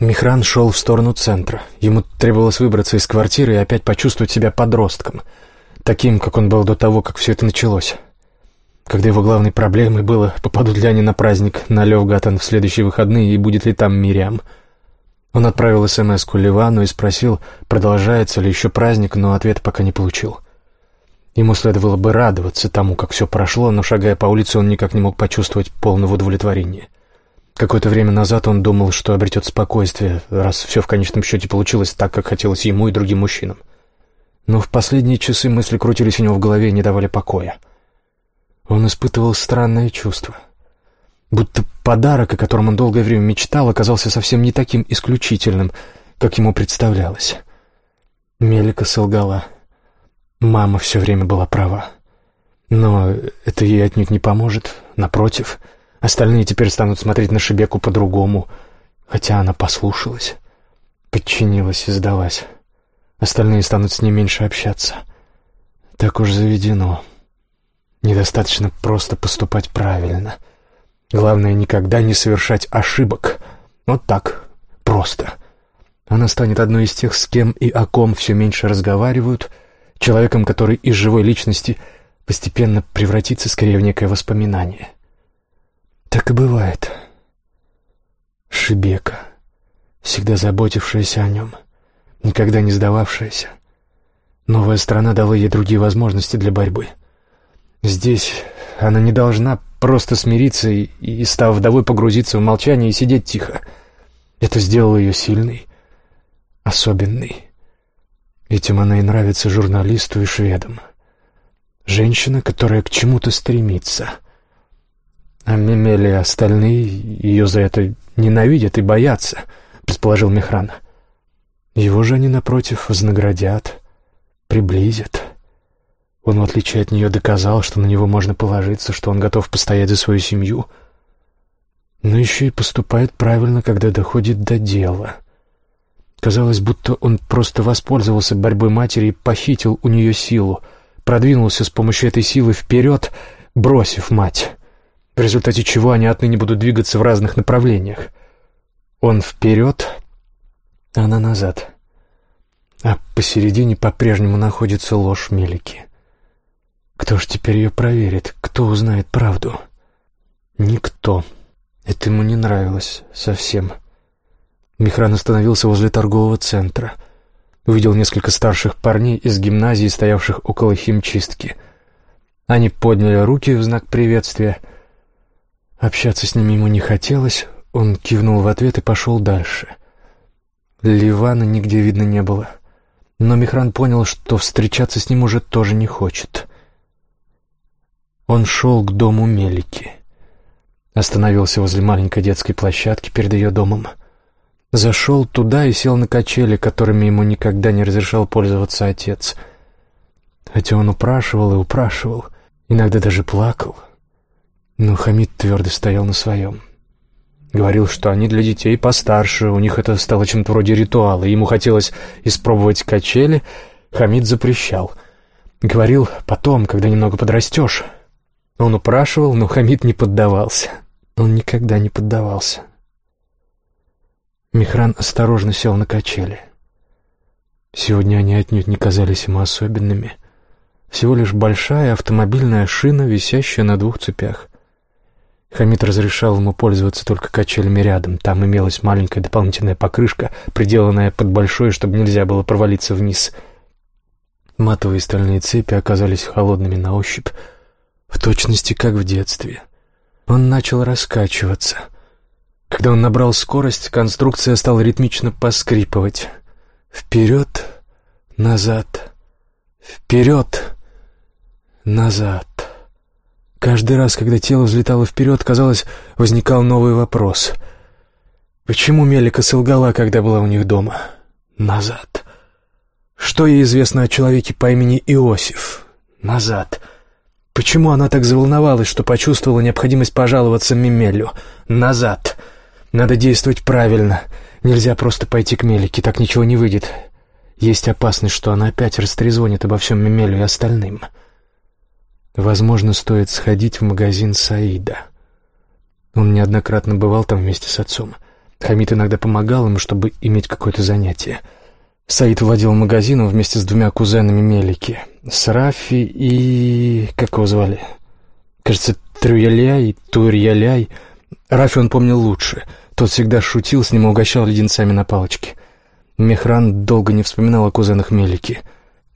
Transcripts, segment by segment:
Михран шел в сторону центра. Ему требовалось выбраться из квартиры и опять почувствовать себя подростком, таким, как он был до того, как все это началось. Когда его главной проблемой было, попадут ли они на праздник на Левгатан в следующие выходные и будет ли там Мириам. Он отправил СМС-ку Ливану и спросил, продолжается ли еще праздник, но ответ пока не получил. Ему следовало бы радоваться тому, как все прошло, но, шагая по улице, он никак не мог почувствовать полного удовлетворения. Какое-то время назад он думал, что обретет спокойствие, раз все в конечном счете получилось так, как хотелось ему и другим мужчинам. Но в последние часы мысли крутились у него в голове и не давали покоя. Он испытывал странное чувство. Будто подарок, о котором он долгое время мечтал, оказался совсем не таким исключительным, как ему представлялось. Мелика солгала. Мама все время была права. Но это ей отнюдь не поможет. Напротив, остальные теперь станут смотреть на Шебеку по-другому. Хотя она послушалась, подчинилась и сдалась. Остальные станут с ней меньше общаться. Так уж заведено. Недостаточно просто поступать правильно. Главное, никогда не совершать ошибок. Вот так, просто. Она станет одной из тех, с кем и о ком все меньше разговаривают, человеком, который из живой личности постепенно превратится скорее в некое воспоминание. Так и бывает. Шибека, всегда заботившаяся о нем, никогда не сдававшаяся. Новая страна дала ей другие возможности для борьбы — Здесь она не должна просто смириться и, и, став вдовой, погрузиться в молчание и сидеть тихо. Это сделало ее сильной, особенной. Этим она и нравится журналисту и шведам. Женщина, которая к чему-то стремится. А Мемели и остальные ее за это ненавидят и боятся, предположил Мехран. Его же они, напротив, вознаградят, приблизят. Он, в отличие от нее, доказал, что на него можно положиться, что он готов постоять за свою семью. Но еще и поступает правильно, когда доходит до дела. Казалось, будто он просто воспользовался борьбой матери и похитил у нее силу, продвинулся с помощью этой силы вперед, бросив мать, в результате чего они отныне будут двигаться в разных направлениях. Он вперед, она назад. А посередине по-прежнему находится ложь Мелики. Кто ж теперь ее проверит? Кто узнает правду? Никто. Это ему не нравилось совсем. Михран остановился возле торгового центра. Увидел несколько старших парней из гимназии, стоявших около химчистки. Они подняли руки в знак приветствия. Общаться с ними ему не хотелось. Он кивнул в ответ и пошел дальше. Ливана нигде видно не было. Но Михран понял, что встречаться с ним уже тоже не хочет. Он шел к дому Мелики. Остановился возле маленькой детской площадки перед ее домом. Зашел туда и сел на качели, которыми ему никогда не разрешал пользоваться отец. Хотя он упрашивал и упрашивал, иногда даже плакал. Но Хамид твердо стоял на своем. Говорил, что они для детей постарше, у них это стало чем-то вроде ритуала, ему хотелось испробовать качели, Хамид запрещал. Говорил, потом, когда немного подрастешь, он упрашивал, но Хамид не поддавался. Он никогда не поддавался. Михран осторожно сел на качели. Сегодня они отнюдь не казались ему особенными. Всего лишь большая автомобильная шина, висящая на двух цепях. Хамид разрешал ему пользоваться только качелями рядом. Там имелась маленькая дополнительная покрышка, приделанная под большой, чтобы нельзя было провалиться вниз. Матовые стальные цепи оказались холодными на ощупь, в точности как в детстве. Он начал раскачиваться. Когда он набрал скорость, конструкция стала ритмично поскрипывать. Вперед, назад, вперед, назад. Каждый раз, когда тело взлетало вперед, казалось, возникал новый вопрос. Почему Мелика солгала, когда была у них дома? Назад. Что ей известно о человеке по имени Иосиф? Назад. Почему она так заволновалась, что почувствовала необходимость пожаловаться Мемелю? Назад. Надо действовать правильно. Нельзя просто пойти к Мелике, так ничего не выйдет. Есть опасность, что она опять растрезвонит обо всем Мемелю и остальным. Возможно, стоит сходить в магазин Саида. Он неоднократно бывал там вместе с отцом. Хамид иногда помогал ему, чтобы иметь какое-то занятие. Саид владел магазином вместе с двумя кузенами Мелики. С Рафи и... как его звали? Кажется, Трюяляй, Турьяляй. Рафи он помнил лучше. Тот всегда шутил с ним и угощал леденцами на палочке. Мехран долго не вспоминал о кузенах Мелики.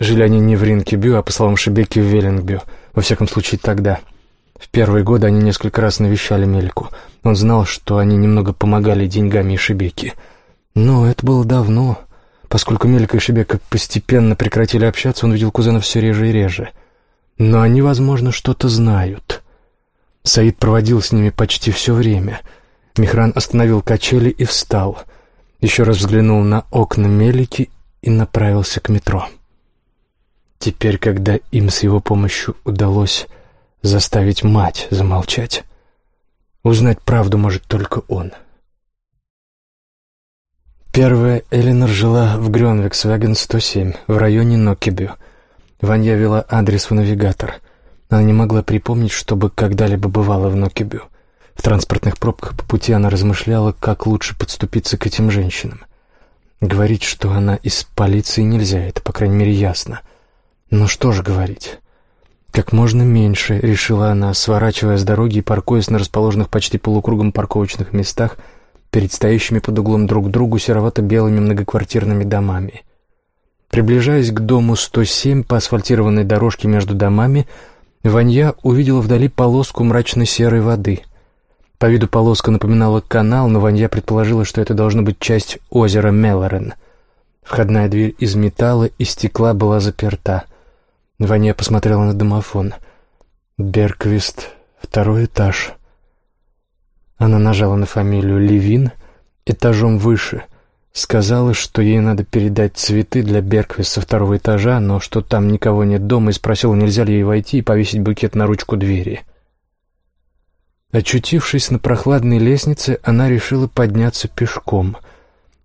Жили они не в Ринкебю, а, по словам Шебеки, в Веллингбю. Во всяком случае, тогда. В первые годы они несколько раз навещали Мелику. Он знал, что они немного помогали деньгами и Шебеки. Но это было давно. Поскольку Мелика и Шебека постепенно прекратили общаться, он видел кузенов все реже и реже. Но они, возможно, что-то знают. Саид проводил с ними почти все время. Михран остановил качели и встал. Еще раз взглянул на окна Мелики и направился к метро. Теперь, когда им с его помощью удалось заставить мать замолчать, узнать правду может только он. Первая Эленор жила в Грёнвиксваген 107, в районе Ноккебю. Ванья вела адрес в навигатор. Она не могла припомнить, чтобы когда-либо бывала в Ноккебю. В транспортных пробках по пути она размышляла, как лучше подступиться к этим женщинам. Говорить, что она из полиции, нельзя, это, по крайней мере, ясно. Но что же говорить? Как можно меньше, решила она, сворачивая с дороги и паркуясь на расположенных почти полукругом парковочных местах перед стоящими под углом друг к другу серовато-белыми многоквартирными домами. Приближаясь к дому 107 по асфальтированной дорожке между домами, Ванья увидела вдали полоску мрачно-серой воды. По виду полоска напоминала канал, но Ванья предположила, что это должно быть часть озера Мелорен. Входная дверь из металла и стекла была заперта — Ваня посмотрела на домофон. «Берквист, второй этаж». Она нажала на фамилию Левин, этажом выше. Сказала, что ей надо передать цветы для Берквист со второго этажа, но что там никого нет дома, и спросила, нельзя ли ей войти и повесить букет на ручку двери. Очутившись на прохладной лестнице, она решила подняться пешком.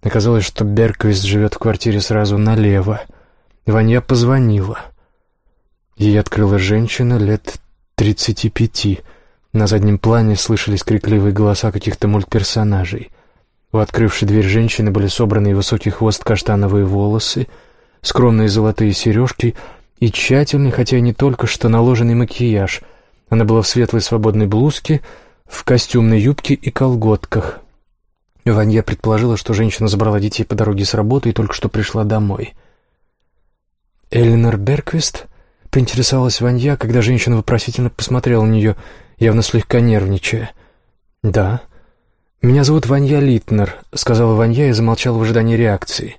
Оказалось, что Берквист живет в квартире сразу налево. Ваня позвонила — Ей открыла женщина лет тридцати пяти. На заднем плане слышались крикливые голоса каких-то мультперсонажей. У открывшей дверь женщины были собраны высокий хвост каштановые волосы, скромные золотые сережки и тщательный, хотя и не только что наложенный макияж. Она была в светлой свободной блузке, в костюмной юбке и колготках. Ванья предположила, что женщина забрала детей по дороге с работы и только что пришла домой. «Эленор Берквист?» Поинтересовалась Ванья, когда женщина вопросительно посмотрела на нее, явно слегка нервничая. «Да». «Меня зовут Ванья Литнер», — сказала Ванья и замолчала в ожидании реакции.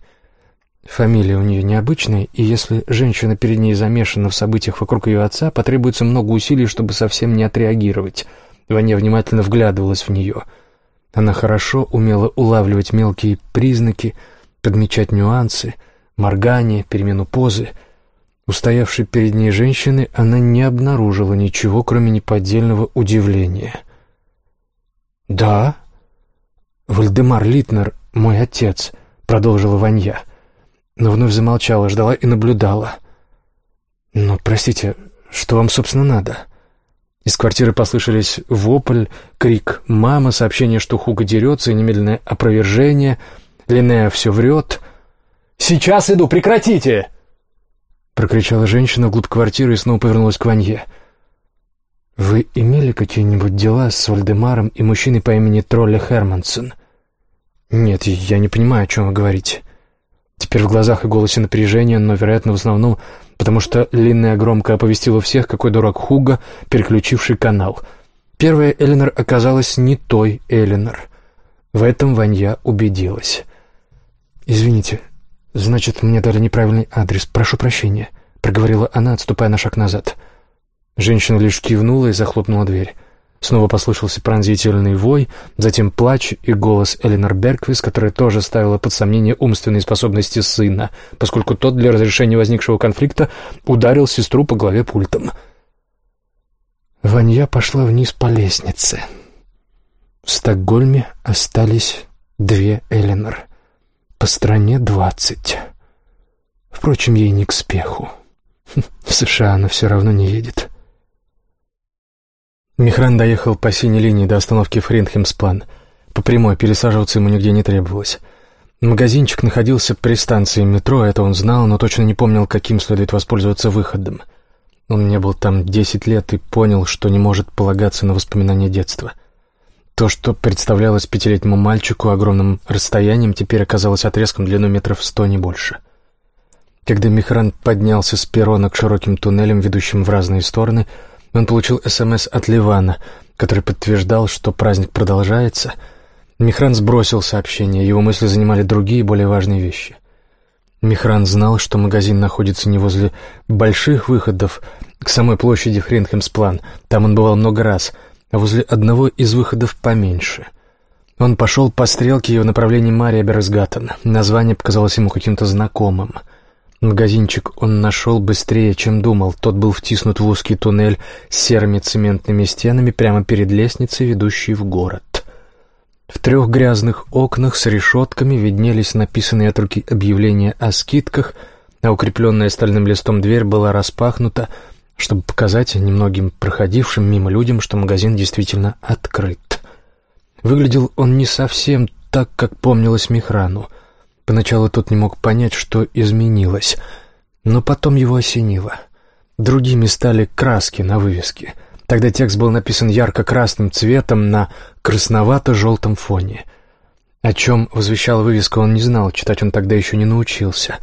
Фамилия у нее необычная, и если женщина перед ней замешана в событиях вокруг ее отца, потребуется много усилий, чтобы совсем не отреагировать. Ваня внимательно вглядывалась в нее. Она хорошо умела улавливать мелкие признаки, подмечать нюансы, моргание, перемену позы — Устоявшей перед ней женщины она не обнаружила ничего, кроме неподдельного удивления. «Да, Вальдемар Литнер, мой отец», — продолжила Ванья, но вновь замолчала, ждала и наблюдала. «Но, простите, что вам, собственно, надо?» Из квартиры послышались вопль, крик «Мама!», сообщение, что Хуга дерется, и немедленное опровержение. Линнея все врет. «Сейчас иду, прекратите!» Прокричала женщина вглубь квартиры и снова повернулась к Ванье. «Вы имели какие-нибудь дела с Вальдемаром и мужчиной по имени Тролля Хермансон?» «Нет, я не понимаю, о чем вы говорите». Теперь в глазах и голосе напряжение, но, вероятно, в основном, потому что Линная громко оповестила всех, какой дурак Хуга, переключивший канал. Первая Эленор оказалась не той Эленор. В этом Ванья убедилась. «Извините, «Значит, мне дали неправильный адрес. Прошу прощения», — проговорила она, отступая на шаг назад. Женщина лишь кивнула и захлопнула дверь. Снова послышался пронзительный вой, затем плач и голос Эленор Берквис, которая тоже ставила под сомнение умственные способности сына, поскольку тот для разрешения возникшего конфликта ударил сестру по голове пультом. Ванья пошла вниз по лестнице. В Стокгольме остались две Эленор — по стране двадцать. Впрочем, ей не к спеху. В США она все равно не едет. Михран доехал по синей линии до остановки Фринхемсплан. По прямой пересаживаться ему нигде не требовалось. Магазинчик находился при станции метро, это он знал, но точно не помнил, каким следует воспользоваться выходом. Он не был там десять лет и понял, что не может полагаться на воспоминания детства. То, что представлялось пятилетнему мальчику огромным расстоянием, теперь оказалось отрезком длиной метров сто, не больше. Когда Михран поднялся с перрона к широким туннелям, ведущим в разные стороны, он получил СМС от Ливана, который подтверждал, что праздник продолжается. Михран сбросил сообщение, его мысли занимали другие, более важные вещи. Михран знал, что магазин находится не возле больших выходов к самой площади Хринхемсплан, там он бывал много раз, а возле одного из выходов поменьше. Он пошел по стрелке в направлении Мария Берсгаттен. Название показалось ему каким-то знакомым — Магазинчик он нашел быстрее, чем думал. Тот был втиснут в узкий туннель с серыми цементными стенами прямо перед лестницей, ведущей в город. В трех грязных окнах с решетками виднелись написанные от руки объявления о скидках, а укрепленная стальным листом дверь была распахнута, чтобы показать немногим проходившим мимо людям, что магазин действительно открыт. Выглядел он не совсем так, как помнилось Михрану — Поначалу тот не мог понять, что изменилось, но потом его осенило. Другими стали краски на вывеске. Тогда текст был написан ярко-красным цветом на красновато-желтом фоне. О чем возвещала вывеска, он не знал, читать он тогда еще не научился.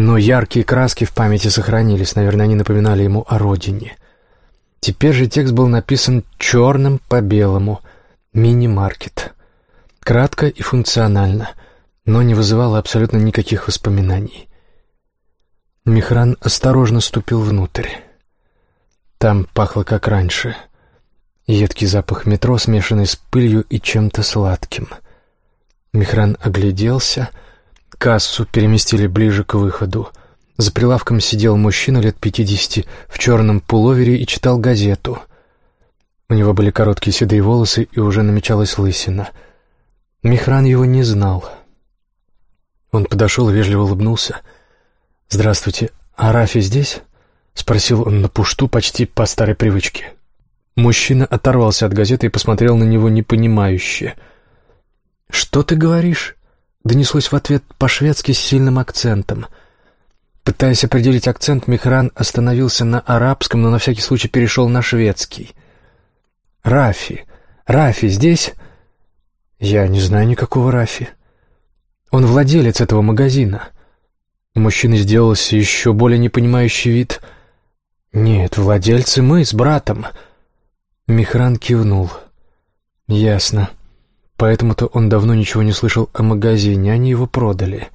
Но яркие краски в памяти сохранились, наверное, они напоминали ему о родине. Теперь же текст был написан черным по белому. «Мини-маркет». Кратко и функционально — но не вызывало абсолютно никаких воспоминаний. Михран осторожно ступил внутрь. Там пахло как раньше. Едкий запах метро, смешанный с пылью и чем-то сладким. Михран огляделся. Кассу переместили ближе к выходу. За прилавком сидел мужчина лет пятидесяти в черном пуловере и читал газету. У него были короткие седые волосы и уже намечалась лысина. Михран его не знал — он подошел и вежливо улыбнулся. «Здравствуйте, а Рафи здесь?» — спросил он на пушту почти по старой привычке. Мужчина оторвался от газеты и посмотрел на него непонимающе. «Что ты говоришь?» — донеслось в ответ по-шведски с сильным акцентом. Пытаясь определить акцент, Михран остановился на арабском, но на всякий случай перешел на шведский. «Рафи! Рафи здесь?» «Я не знаю никакого Рафи». Он владелец этого магазина. У мужчины сделался еще более непонимающий вид. «Нет, владельцы мы с братом». Михран кивнул. «Ясно. Поэтому-то он давно ничего не слышал о магазине, они его продали.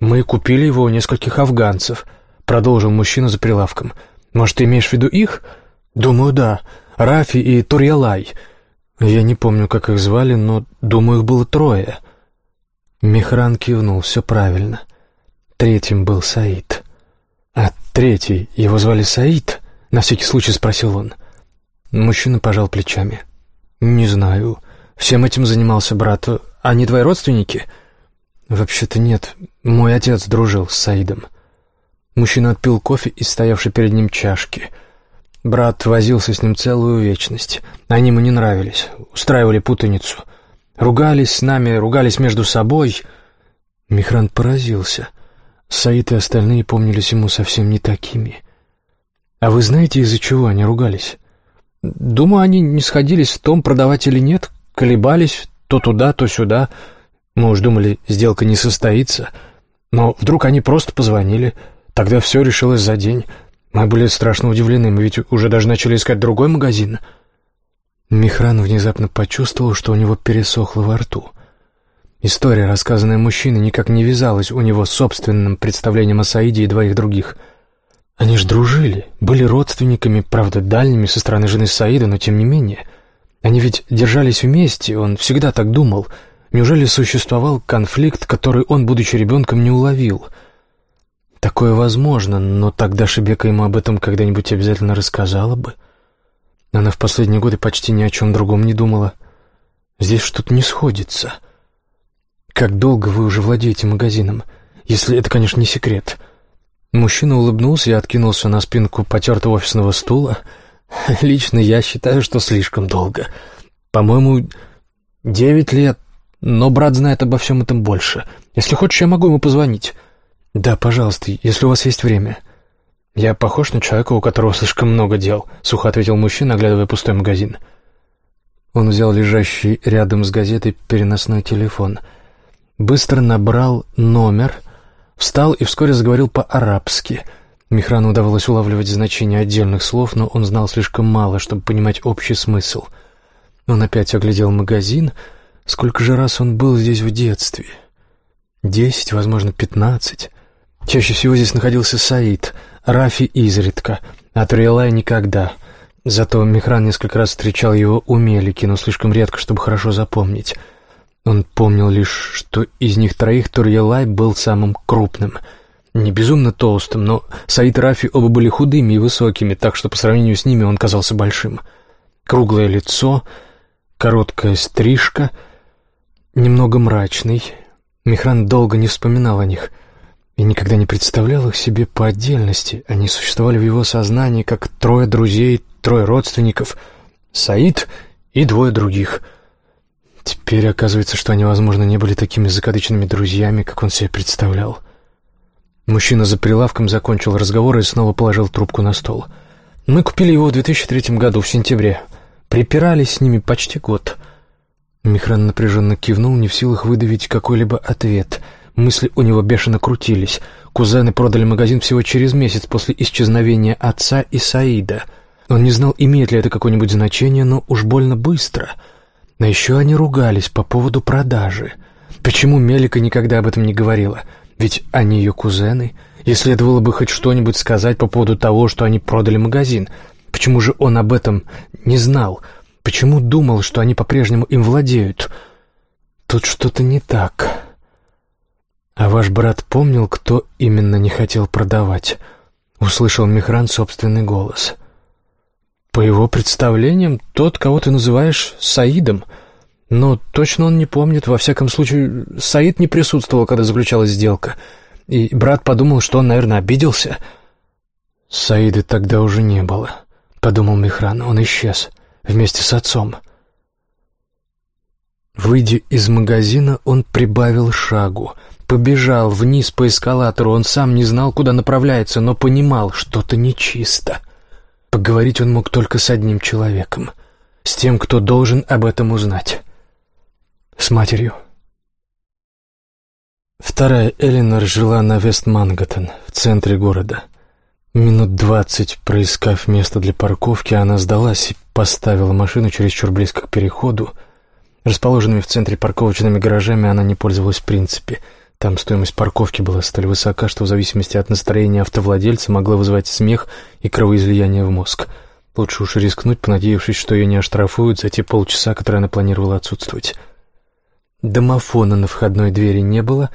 Мы купили его у нескольких афганцев», — продолжил мужчина за прилавком. «Может, ты имеешь в виду их?» «Думаю, да. Рафи и Турьялай. Я не помню, как их звали, но, думаю, их было трое». Михран кивнул, все правильно. Третьим был Саид. «А третий, его звали Саид?» — на всякий случай спросил он. Мужчина пожал плечами. «Не знаю. Всем этим занимался брат. Они твои родственники?» «Вообще-то нет. Мой отец дружил с Саидом». Мужчина отпил кофе из стоявшей перед ним чашки. Брат возился с ним целую вечность. Они ему не нравились, устраивали путаницу — Ругались с нами, ругались между собой. Михран поразился. Саид и остальные помнились ему совсем не такими. А вы знаете, из-за чего они ругались? Думаю, они не сходились в том, продавать или нет, колебались то туда, то сюда. Мы уж думали, сделка не состоится. Но вдруг они просто позвонили. Тогда все решилось за день. Мы были страшно удивлены, мы ведь уже даже начали искать другой магазин — Михран внезапно почувствовал, что у него пересохло во рту. История, рассказанная мужчиной, никак не вязалась у него с собственным представлением о Саиде и двоих других. Они ж дружили, были родственниками, правда, дальними со стороны жены Саида, но тем не менее. Они ведь держались вместе, он всегда так думал. Неужели существовал конфликт, который он, будучи ребенком, не уловил? Такое возможно, но тогда Шебека ему об этом когда-нибудь обязательно рассказала бы. — она в последние годы почти ни о чем другом не думала. Здесь что-то не сходится. Как долго вы уже владеете магазином? Если это, конечно, не секрет. Мужчина улыбнулся и откинулся на спинку потертого офисного стула. Лично я считаю, что слишком долго. По-моему, девять лет, но брат знает обо всем этом больше. Если хочешь, я могу ему позвонить». «Да, пожалуйста, если у вас есть время». «Я похож на человека, у которого слишком много дел», — сухо ответил мужчина, оглядывая пустой магазин. Он взял лежащий рядом с газетой переносной телефон. Быстро набрал номер, встал и вскоре заговорил по-арабски. Михрану удавалось улавливать значение отдельных слов, но он знал слишком мало, чтобы понимать общий смысл. Он опять оглядел магазин. Сколько же раз он был здесь в детстве? Десять, возможно, пятнадцать. Чаще всего здесь находился Саид, Рафи изредка, а Триэлай никогда. Зато Михран несколько раз встречал его у Мелики, но слишком редко, чтобы хорошо запомнить. Он помнил лишь, что из них троих Турьелай был самым крупным. Не безумно толстым, но Саид и Рафи оба были худыми и высокими, так что по сравнению с ними он казался большим. Круглое лицо, короткая стрижка, немного мрачный. Михран долго не вспоминал о них — и никогда не представлял их себе по отдельности. Они существовали в его сознании как трое друзей, трое родственников, Саид и двое других. Теперь оказывается, что они, возможно, не были такими закадычными друзьями, как он себе представлял. Мужчина за прилавком закончил разговор и снова положил трубку на стол. «Мы купили его в 2003 году, в сентябре. Припирались с ними почти год». Михран напряженно кивнул, не в силах выдавить какой-либо ответ — Мысли у него бешено крутились. Кузены продали магазин всего через месяц после исчезновения отца и Саида. Он не знал, имеет ли это какое-нибудь значение, но уж больно быстро. Но еще они ругались по поводу продажи. Почему Мелика никогда об этом не говорила? Ведь они ее кузены. И следовало бы хоть что-нибудь сказать по поводу того, что они продали магазин. Почему же он об этом не знал? Почему думал, что они по-прежнему им владеют? Тут что-то не так. «А ваш брат помнил, кто именно не хотел продавать?» — услышал Михран собственный голос. «По его представлениям, тот, кого ты называешь Саидом. Но точно он не помнит. Во всяком случае, Саид не присутствовал, когда заключалась сделка. И брат подумал, что он, наверное, обиделся». «Саида тогда уже не было», — подумал Михран. «Он исчез вместе с отцом». Выйдя из магазина, он прибавил шагу — побежал вниз по эскалатору. Он сам не знал, куда направляется, но понимал, что-то нечисто. Поговорить он мог только с одним человеком, с тем, кто должен об этом узнать. С матерью. Вторая Элинор жила на Вест-Мангаттон, в центре города. Минут двадцать, проискав место для парковки, она сдалась и поставила машину чересчур близко к переходу. Расположенными в центре парковочными гаражами она не пользовалась в принципе — там стоимость парковки была столь высока, что в зависимости от настроения автовладельца могла вызывать смех и кровоизлияние в мозг. Лучше уж рискнуть, понадеявшись, что ее не оштрафуют за те полчаса, которые она планировала отсутствовать. Домофона на входной двери не было,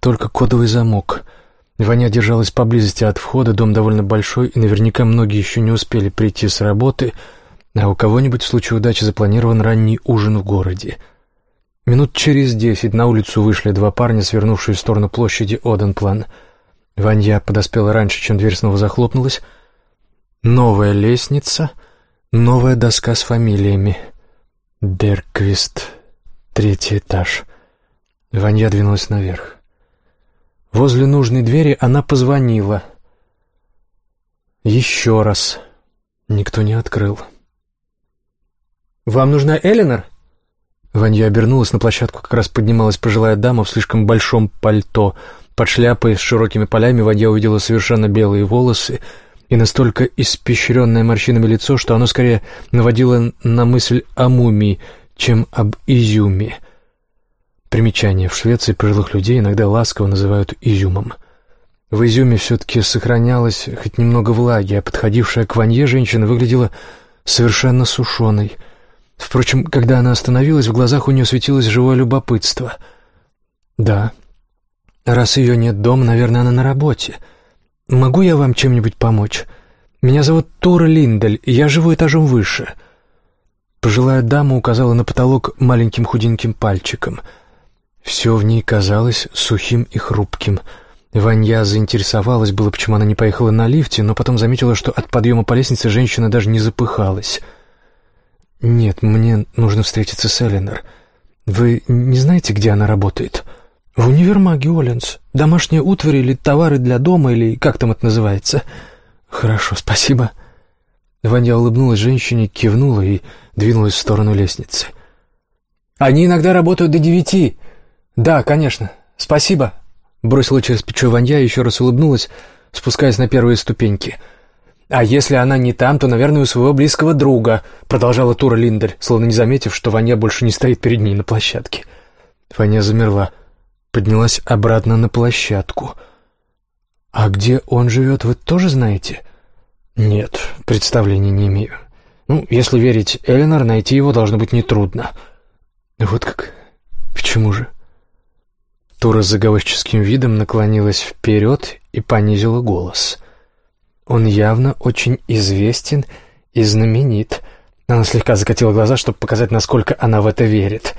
только кодовый замок. Ваня держалась поблизости от входа, дом довольно большой, и наверняка многие еще не успели прийти с работы, а у кого-нибудь в случае удачи запланирован ранний ужин в городе — Минут через десять на улицу вышли два парня, свернувшие в сторону площади Оденплан. Ванья подоспела раньше, чем дверь снова захлопнулась. Новая лестница, новая доска с фамилиями. Берквист, третий этаж. Ванья двинулась наверх. Возле нужной двери она позвонила. Еще раз. Никто не открыл. «Вам нужна Эленор?» Ванья обернулась, на площадку как раз поднималась пожилая дама в слишком большом пальто. Под шляпой с широкими полями Ванья увидела совершенно белые волосы и настолько испещренное морщинами лицо, что оно скорее наводило на мысль о мумии, чем об изюме. Примечание. В Швеции пожилых людей иногда ласково называют изюмом. В изюме все-таки сохранялось хоть немного влаги, а подходившая к Ванье женщина выглядела совершенно сушеной — Впрочем, когда она остановилась, в глазах у нее светилось живое любопытство. «Да. Раз ее нет дома, наверное, она на работе. Могу я вам чем-нибудь помочь? Меня зовут Тура Линдель, и я живу этажом выше». Пожилая дама указала на потолок маленьким худеньким пальчиком. Все в ней казалось сухим и хрупким. Ванья заинтересовалась было, почему она не поехала на лифте, но потом заметила, что от подъема по лестнице женщина даже не запыхалась — «Нет, мне нужно встретиться с Эленор. «Вы не знаете, где она работает?» «В универмаге Оленс. Домашняя утварь или товары для дома, или как там это называется?» «Хорошо, спасибо». Ваня улыбнулась женщине, кивнула и двинулась в сторону лестницы. «Они иногда работают до девяти». «Да, конечно. Спасибо». Бросила через плечо Ванья и еще раз улыбнулась, спускаясь на первые ступеньки. «А если она не там, то, наверное, у своего близкого друга», продолжала Тура Линдер, словно не заметив, что Ваня больше не стоит перед ней на площадке. Ваня замерла, поднялась обратно на площадку. «А где он живет, вы тоже знаете?» «Нет, представления не имею. Ну, если верить Эленор, найти его должно быть нетрудно». «Вот как? Почему же?» Тура с заговорческим видом наклонилась вперед и понизила голос. «Он явно очень известен и знаменит». Она слегка закатила глаза, чтобы показать, насколько она в это верит.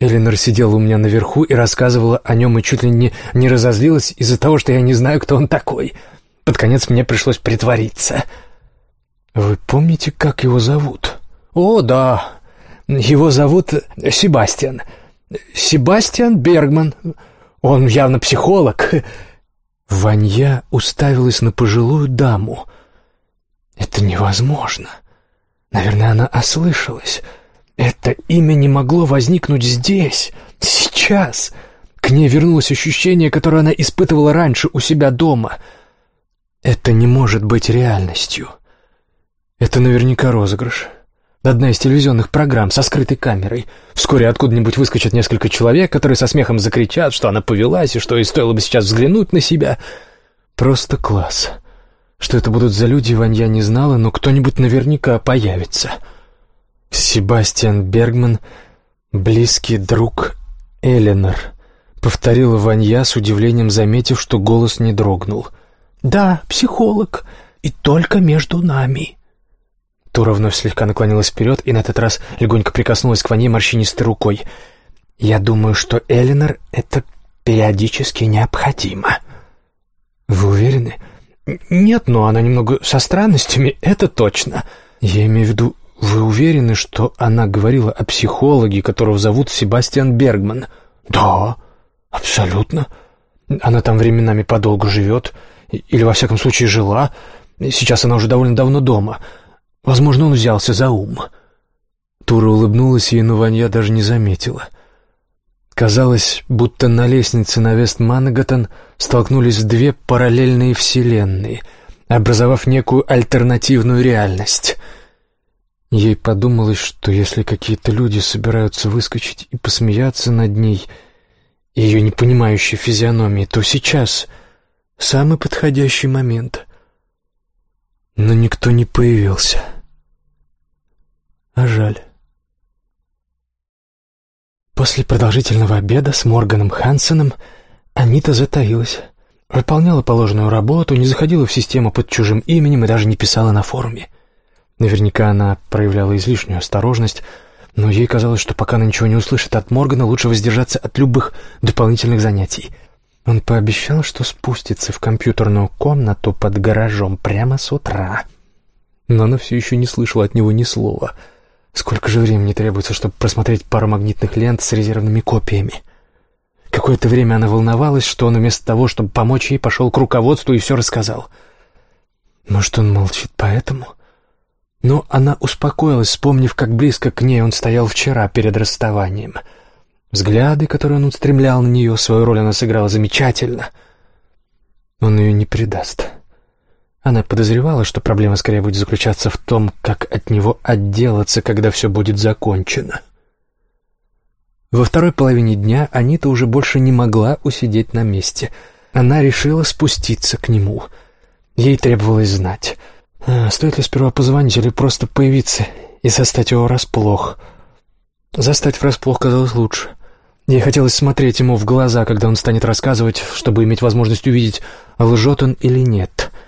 Эленор сидела у меня наверху и рассказывала о нем, и чуть ли не, не разозлилась из-за того, что я не знаю, кто он такой. Под конец мне пришлось притвориться. «Вы помните, как его зовут?» «О, да. Его зовут Себастьян. Себастьян Бергман. Он явно психолог». Ванья уставилась на пожилую даму. «Это невозможно. Наверное, она ослышалась. Это имя не могло возникнуть здесь, сейчас». К ней вернулось ощущение, которое она испытывала раньше у себя дома. Это не может быть реальностью. Это наверняка розыгрыш. Одна из телевизионных программ со скрытой камерой. Вскоре откуда-нибудь выскочат несколько человек, которые со смехом закричат, что она повелась, и что ей стоило бы сейчас взглянуть на себя. Просто класс. Что это будут за люди, Ванья не знала, но кто-нибудь наверняка появится. Себастьян Бергман, близкий друг Эленор, повторила Ванья с удивлением, заметив, что голос не дрогнул. «Да, психолог, и только между нами». Тура вновь слегка наклонилась вперед и на этот раз легонько прикоснулась к Ване морщинистой рукой. «Я думаю, что Элинор это периодически необходимо». «Вы уверены?» «Нет, но она немного со странностями, это точно. Я имею в виду, вы уверены, что она говорила о психологе, которого зовут Себастьян Бергман?» «Да, абсолютно. Она там временами подолгу живет, или, во всяком случае, жила. Сейчас она уже довольно давно дома». Возможно, он взялся за ум. Тура улыбнулась ей, но Ванья даже не заметила. Казалось, будто на лестнице на Вест-Мангаттон столкнулись две параллельные вселенные, образовав некую альтернативную реальность. Ей подумалось, что если какие-то люди собираются выскочить и посмеяться над ней, ее непонимающей физиономией, то сейчас самый подходящий момент. Но никто не появился. — а жаль. После продолжительного обеда с Морганом Хансеном Анита затаилась. Выполняла положенную работу, не заходила в систему под чужим именем и даже не писала на форуме. Наверняка она проявляла излишнюю осторожность, но ей казалось, что пока она ничего не услышит от Моргана, лучше воздержаться от любых дополнительных занятий. Он пообещал, что спустится в компьютерную комнату под гаражом прямо с утра. Но она все еще не слышала от него ни слова — Сколько же времени требуется, чтобы просмотреть пару магнитных лент с резервными копиями? Какое-то время она волновалась, что он вместо того, чтобы помочь ей, пошел к руководству и все рассказал. Может, он молчит поэтому? Но она успокоилась, вспомнив, как близко к ней он стоял вчера перед расставанием. Взгляды, которые он устремлял на нее, свою роль она сыграла замечательно. Он ее не предаст. Она подозревала, что проблема скорее будет заключаться в том, как от него отделаться, когда все будет закончено. Во второй половине дня Анита уже больше не могла усидеть на месте. Она решила спуститься к нему. Ей требовалось знать, а, стоит ли сперва позвонить или просто появиться и застать его врасплох. Застать врасплох казалось лучше. Ей хотелось смотреть ему в глаза, когда он станет рассказывать, чтобы иметь возможность увидеть, лжет он или нет —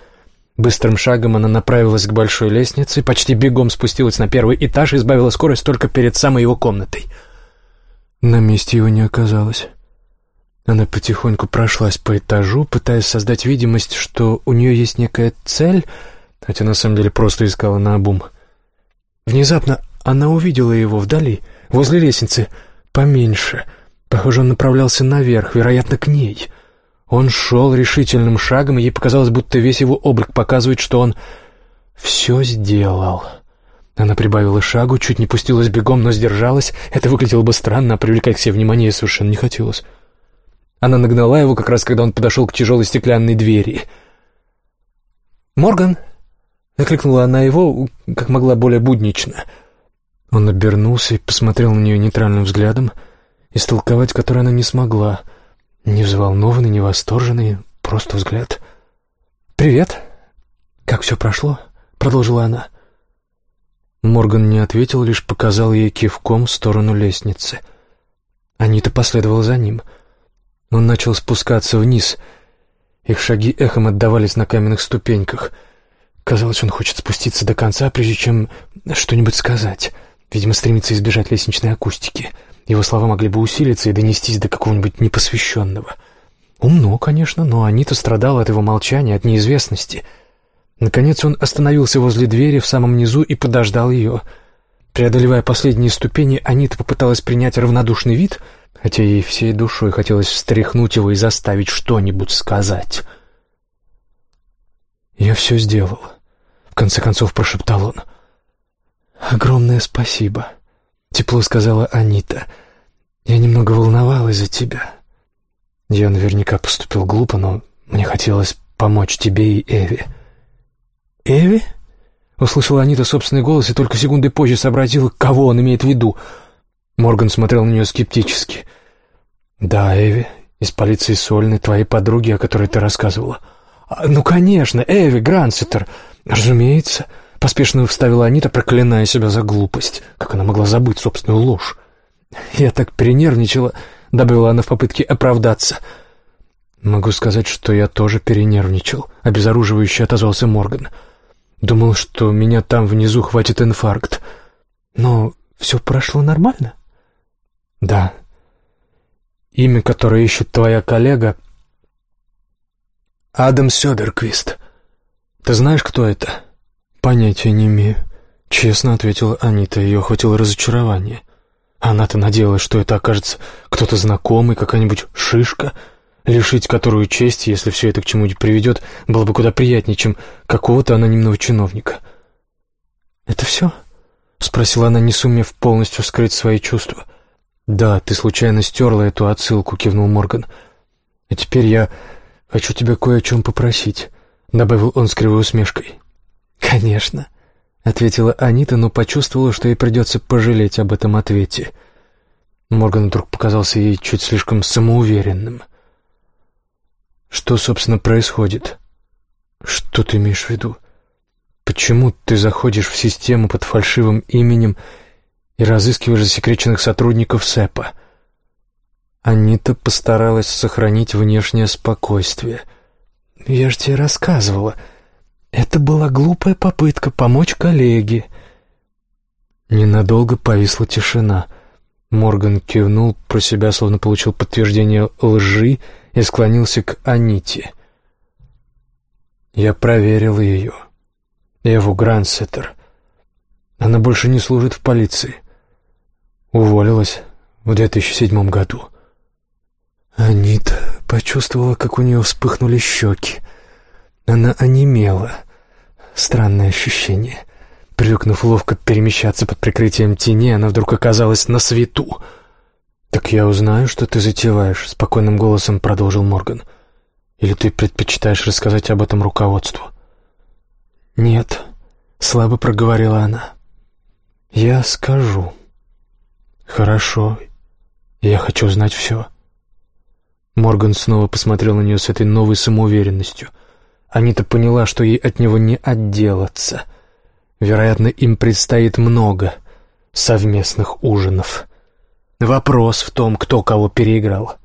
Быстрым шагом она направилась к большой лестнице, почти бегом спустилась на первый этаж и избавила скорость только перед самой его комнатой. На месте его не оказалось. Она потихоньку прошлась по этажу, пытаясь создать видимость, что у нее есть некая цель, хотя на самом деле просто искала наобум. Внезапно она увидела его вдали, возле лестницы, поменьше. Похоже, он направлялся наверх, вероятно, к ней. Он шел решительным шагом, и ей показалось, будто весь его облик показывает, что он все сделал. Она прибавила шагу, чуть не пустилась бегом, но сдержалась. Это выглядело бы странно, а привлекать к себе внимание совершенно не хотелось. Она нагнала его как раз, когда он подошел к тяжелой стеклянной двери. «Морган!» — окликнула она его, как могла более буднично. Он обернулся и посмотрел на нее нейтральным взглядом, истолковать который она не смогла. Не взволнованный, не восторженный, просто взгляд. «Привет! Как все прошло?» — продолжила она. Морган не ответил, лишь показал ей кивком в сторону лестницы. Анита последовала за ним — он начал спускаться вниз. Их шаги эхом отдавались на каменных ступеньках. Казалось, он хочет спуститься до конца, прежде чем что-нибудь сказать. Видимо, стремится избежать лестничной акустики. Его слова могли бы усилиться и донестись до какого-нибудь непосвященного. Умно, конечно, но Анита страдала от его молчания, от неизвестности. Наконец он остановился возле двери в самом низу и подождал ее. Преодолевая последние ступени, Анита попыталась принять равнодушный вид — хотя ей всей душой хотелось встряхнуть его и заставить что-нибудь сказать. «Я все сделал», — в конце концов прошептал он. «Огромное спасибо», — тепло сказала Анита. «Я немного волновалась за тебя. Я наверняка поступил глупо, но мне хотелось помочь тебе и Эви». «Эви?» — услышала Анита собственный голос и только секунды позже сообразила, кого он имеет в виду — Морган смотрел на нее скептически. «Да, Эви, из полиции Сольной, твоей подруги, о которой ты рассказывала». А, «Ну, конечно, Эви, Грансеттер, разумеется», — поспешно вставила Анита, проклиная себя за глупость. Как она могла забыть собственную ложь? «Я так перенервничала», — добавила она в попытке оправдаться. «Могу сказать, что я тоже перенервничал», — обезоруживающе отозвался Морган. «Думал, что меня там внизу хватит инфаркт. Но все прошло нормально?» «Да. Имя, которое ищет твоя коллега...» «Адам Сёдерквист. Ты знаешь, кто это?» «Понятия не имею», — честно ответила Анита. Ее охватило разочарование. Она-то надеялась, что это окажется кто-то знакомый, какая-нибудь шишка, лишить которую чести, если все это к чему-нибудь приведет, было бы куда приятнее, чем какого-то анонимного чиновника. «Это все?» — спросила она, не сумев полностью скрыть свои чувства. «Да, ты случайно стерла эту отсылку», — кивнул Морган. «А теперь я хочу тебя кое о чем попросить», — добавил он с кривой усмешкой. «Конечно», — ответила Анита, но почувствовала, что ей придется пожалеть об этом ответе. Морган вдруг показался ей чуть слишком самоуверенным. «Что, собственно, происходит?» «Что ты имеешь в виду? Почему ты заходишь в систему под фальшивым именем и разыскиваешь засекреченных сотрудников СЭПа. Анита постаралась сохранить внешнее спокойствие. «Я же тебе рассказывала. Это была глупая попытка помочь коллеге». Ненадолго повисла тишина. Морган кивнул про себя, словно получил подтверждение лжи, и склонился к Аните. «Я проверил ее. Эву Грансеттер. Она больше не служит в полиции. Уволилась в 2007 году. Анита почувствовала, как у нее вспыхнули щеки. Она онемела. Странное ощущение. Привыкнув ловко перемещаться под прикрытием тени, она вдруг оказалась на свету. «Так я узнаю, что ты затеваешь», — спокойным голосом продолжил Морган. «Или ты предпочитаешь рассказать об этом руководству?» «Нет», — слабо проговорила она. «Я скажу». «Хорошо. Я хочу знать все». Морган снова посмотрел на нее с этой новой самоуверенностью. Анита поняла, что ей от него не отделаться. Вероятно, им предстоит много совместных ужинов. Вопрос в том, кто кого переиграл.